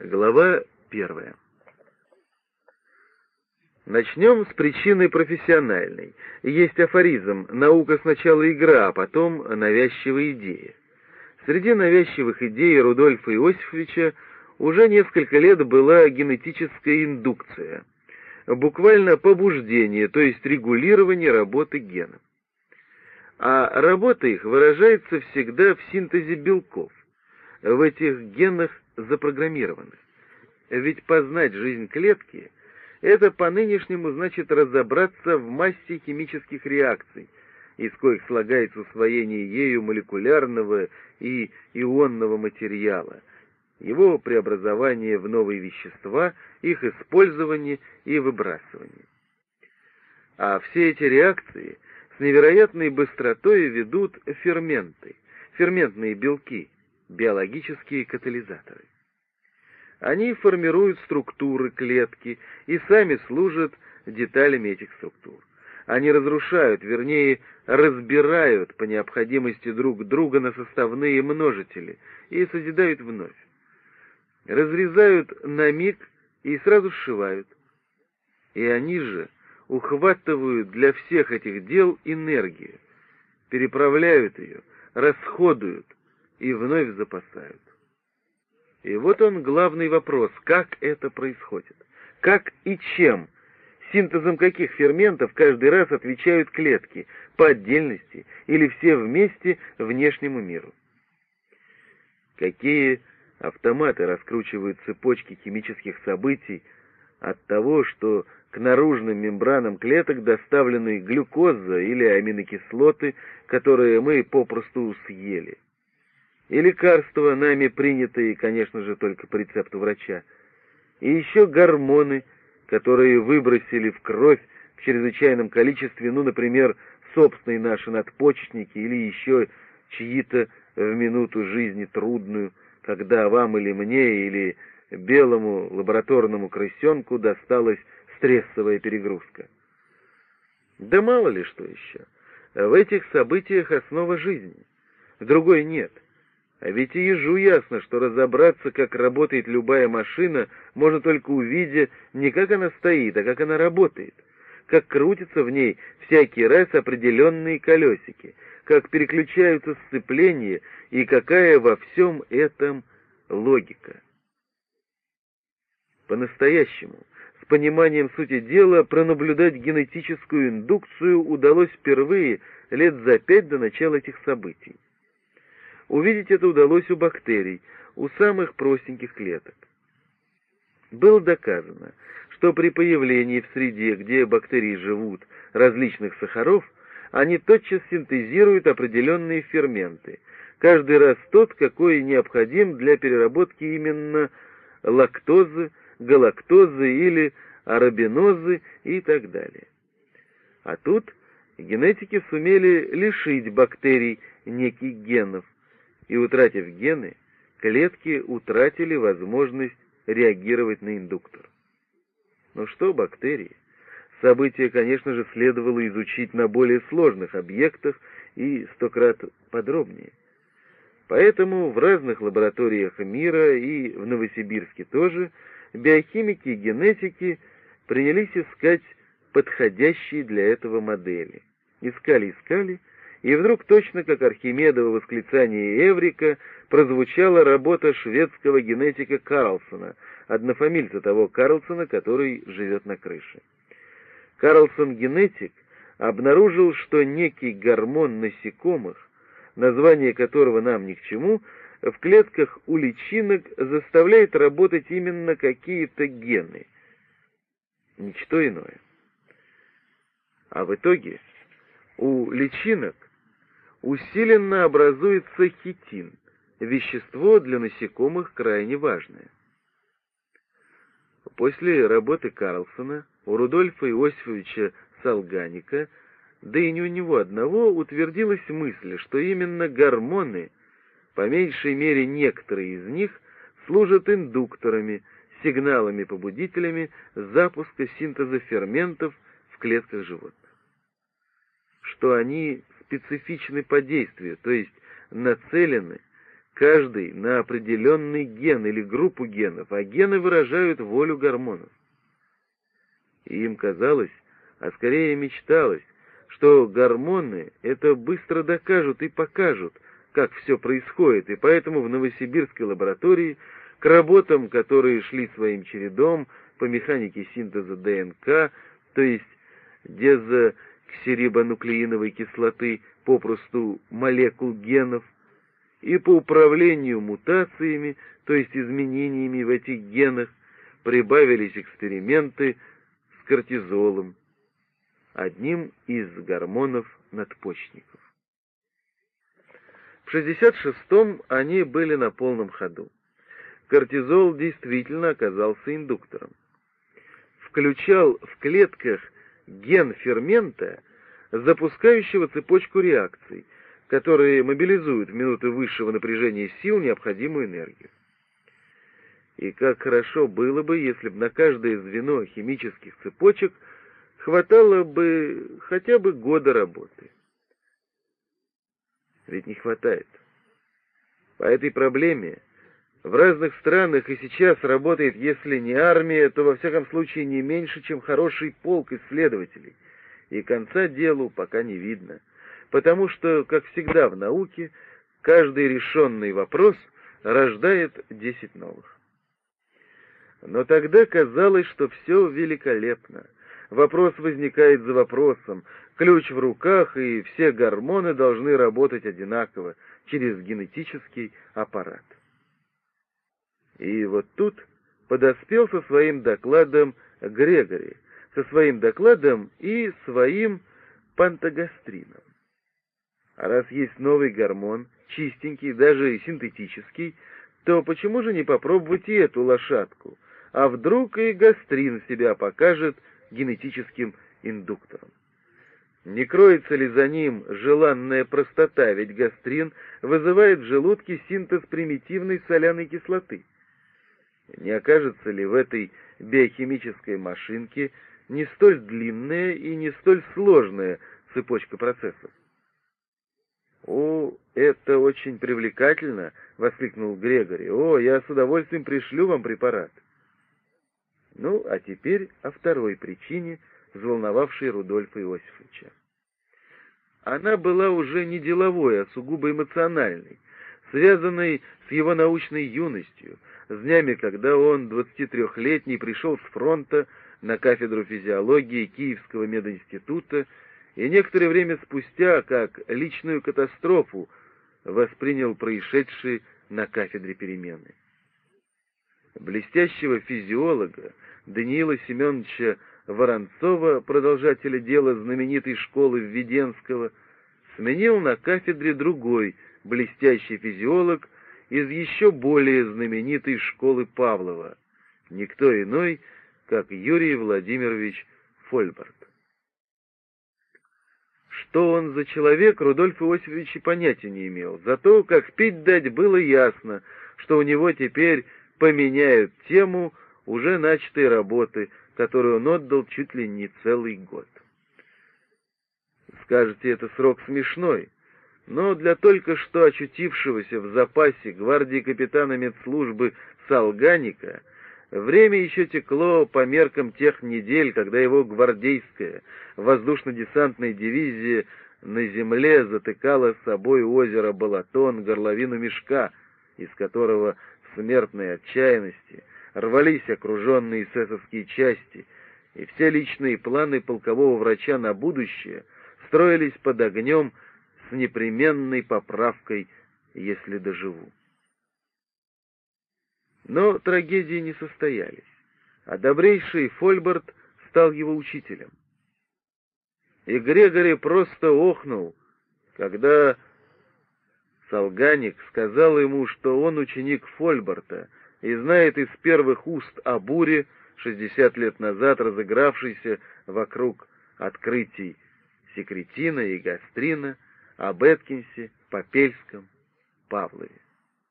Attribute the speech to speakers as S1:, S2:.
S1: Глава первая. Начнем с причины профессиональной. Есть афоризм «наука сначала игра, а потом навязчивая идея». Среди навязчивых идей Рудольфа Иосифовича уже несколько лет была генетическая индукция, буквально побуждение, то есть регулирование работы генов. А работа их выражается всегда в синтезе белков, в этих генах запрограммированных. Ведь познать жизнь клетки — это по-нынешнему значит разобраться в массе химических реакций, из коих слагается усвоение ею молекулярного и ионного материала, его преобразование в новые вещества, их использование и выбрасывание. А все эти реакции с невероятной быстротой ведут ферменты, ферментные белки, биологические катализаторы. Они формируют структуры клетки и сами служат деталями этих структур. Они разрушают, вернее, разбирают по необходимости друг друга на составные множители и созидают вновь. Разрезают на миг и сразу сшивают. И они же ухватывают для всех этих дел энергию, переправляют ее, расходуют и вновь запасают. И вот он главный вопрос, как это происходит? Как и чем? Синтезом каких ферментов каждый раз отвечают клетки, по отдельности или все вместе внешнему миру? Какие автоматы раскручивают цепочки химических событий от того, что к наружным мембранам клеток доставлены глюкоза или аминокислоты, которые мы попросту съели и лекарства, нами принятые, конечно же, только по рецепту врача, и еще гормоны, которые выбросили в кровь в чрезвычайном количестве, ну, например, собственные наши надпочечники или еще чьи-то в минуту жизни трудную, когда вам или мне, или белому лабораторному крысенку досталась стрессовая перегрузка. Да мало ли что еще. В этих событиях основа жизни. Другой нет — а ведь и ежу ясно, что разобраться, как работает любая машина, можно только увидя не как она стоит, а как она работает, как крутятся в ней всякий раз определенные колесики, как переключаются сцепления и какая во всем этом логика. По-настоящему, с пониманием сути дела, пронаблюдать генетическую индукцию удалось впервые лет за пять до начала этих событий. Увидеть это удалось у бактерий, у самых простеньких клеток. Было доказано, что при появлении в среде, где бактерии живут, различных сахаров, они тотчас синтезируют определенные ферменты, каждый раз тот, какой необходим для переработки именно лактозы, галактозы или арабинозы и так далее. А тут генетики сумели лишить бактерий неких генов, и, утратив гены, клетки утратили возможность реагировать на индуктор. Но что бактерии? События, конечно же, следовало изучить на более сложных объектах и сто крат подробнее. Поэтому в разных лабораториях мира и в Новосибирске тоже биохимики и генетики принялись искать подходящие для этого модели. Искали-искали, и вдруг, точно как Архимедово восклицание Эврика, прозвучала работа шведского генетика Карлсона, однофамильца того Карлсона, который живет на крыше. Карлсон-генетик обнаружил, что некий гормон насекомых, название которого нам ни к чему, в клетках у личинок заставляет работать именно какие-то гены. Ничто иное. А в итоге у личинок усиленно образуется хитин, вещество для насекомых крайне важное. После работы Карлсона у Рудольфа Иосифовича Салганика, да и не у него одного, утвердилась мысль, что именно гормоны, по меньшей мере некоторые из них, служат индукторами, сигналами-побудителями запуска синтеза ферментов в клетках животных. Что они специфичны по действию, то есть нацелены каждый на определенный ген или группу генов, а гены выражают волю гормонов. И им казалось, а скорее мечталось, что гормоны это быстро докажут и покажут, как все происходит, и поэтому в новосибирской лаборатории к работам, которые шли своим чередом по механике синтеза ДНК, то есть дезоксирибонуклеиновой кислоты, попросту молекул генов, и по управлению мутациями, то есть изменениями в этих генах, прибавились эксперименты с кортизолом, одним из гормонов надпочечников. В 66-м они были на полном ходу. Кортизол действительно оказался индуктором. Включал в клетках ген фермента, запускающего цепочку реакций, которые мобилизуют в минуты высшего напряжения сил необходимую энергию. И как хорошо было бы, если бы на каждое звено химических цепочек хватало бы хотя бы года работы. Ведь не хватает. По этой проблеме в разных странах и сейчас работает, если не армия, то во всяком случае не меньше, чем хороший полк исследователей. И конца делу пока не видно. Потому что, как всегда в науке, каждый решенный вопрос рождает десять новых. Но тогда казалось, что все великолепно. Вопрос возникает за вопросом, ключ в руках, и все гормоны должны работать одинаково через генетический аппарат. И вот тут подоспел со своим докладом Грегори, со своим докладом и своим пантогастрином. А раз есть новый гормон, чистенький, даже синтетический, то почему же не попробовать и эту лошадку? А вдруг и гастрин себя покажет генетическим индуктором? Не кроется ли за ним желанная простота, ведь гастрин вызывает в желудке синтез примитивной соляной кислоты. Не окажется ли в этой биохимической машинке не столь длинная и не столь сложная цепочка процессов? «О, это очень привлекательно!» — воскликнул Грегори. «О, я с удовольствием пришлю вам препарат!» Ну, а теперь о второй причине, взволновавшей Рудольфа Иосифовича. Она была уже не деловой, а сугубо эмоциональной, связанной с его научной юностью, с днями, когда он, 23-летний, пришел с фронта на кафедру физиологии Киевского мединститута и некоторое время спустя, как личную катастрофу, воспринял происшедшие на кафедре перемены. Блестящего физиолога Даниила Семеновича Воронцова, продолжателя дела знаменитой школы Введенского, сменил на кафедре другой блестящий физиолог из еще более знаменитой школы Павлова, никто иной, как Юрий Владимирович Фольберт. Что он за человек, Рудольф Иосифович и понятия не имел. Зато, как пить дать, было ясно, что у него теперь поменяют тему уже начатой работы, которую он отдал чуть ли не целый год. Скажете, это срок смешной, но для только что очутившегося в запасе гвардии капитана медслужбы Салганика время еще текло по меркам тех недель, когда его гвардейская воздушно-десантная дивизия на земле затыкала собой озеро Балатон, горловину мешка, из которого в смертной отчаянности — рвались окруженные эсэсовские части, и все личные планы полкового врача на будущее строились под огнем с непременной поправкой, если доживу. Но трагедии не состоялись, а добрейший Фольберт стал его учителем. И Грегори просто охнул, когда Солганик сказал ему, что он ученик Фольберта, и знает из первых уст о буре, 60 лет назад разыгравшейся вокруг открытий секретина и гастрина, об Эткинсе, Попельском, Павлове.